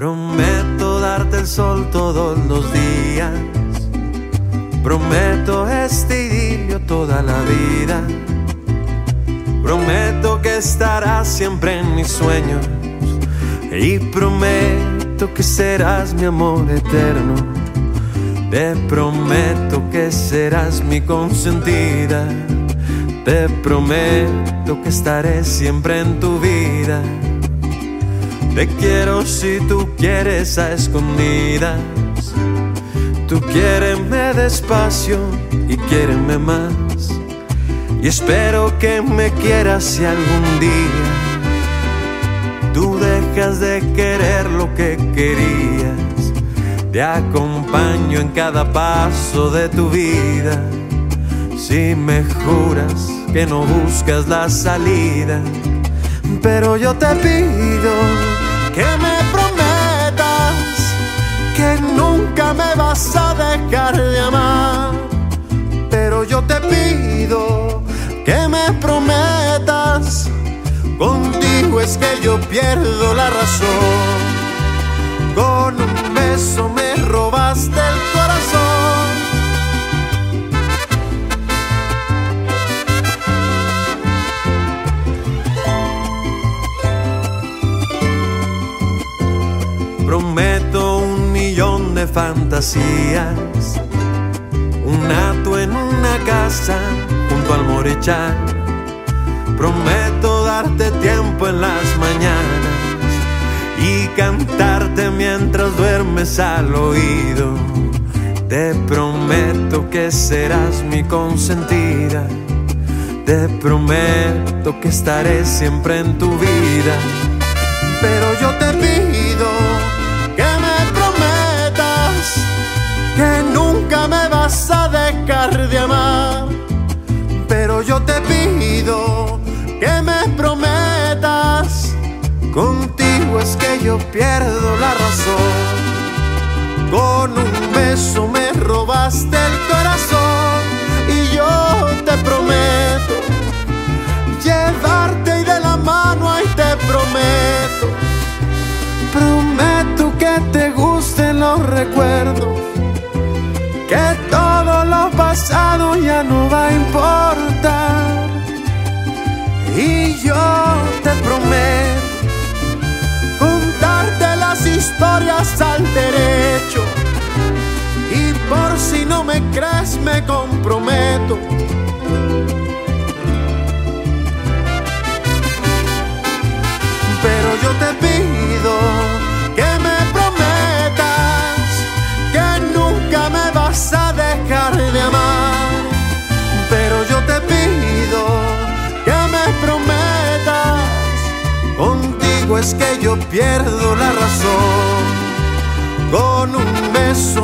Prometo darte el sol todos los días. Prometo este idilio toda la vida. Prometo que estarás siempre en mis sueños. Y prometo que serás mi amor eterno. Te prometo que serás mi consentida. Te prometo que estaré siempre en tu vida. Te quiero si tú quieres a escondidas. Tú quiéreme despacio y quiéreme más. Y espero que me quieras si algún día tú dejas de querer lo que querías. Te acompaño en cada paso de tu vida. Si me juras que no buscas la salida, pero yo te pido que me prometas que nunca me vas a dejar de amar. Pero yo te pido que me prometas, contigo es que yo pierdo la razón. Fantasías, un ato en una casa junto al morechar. Prometo darte tiempo en las mañanas y cantarte mientras duermes al oído. Te prometo que serás mi consentida. Te prometo que estaré siempre en tu vida. Pero yo te pido de amar. Pero yo te pido que me prometas, contigo es que yo pierdo la razón. Con un beso me robaste el corazón y yo te prometo llevarte y de la mano ahí te prometo. Prometo que te gusten los recuerdos, pasado ya no va a importar. Y yo te prometo contarte las historias al derecho. Y por si no me crees, me comprometo. Es que yo pierdo la razón. Con un beso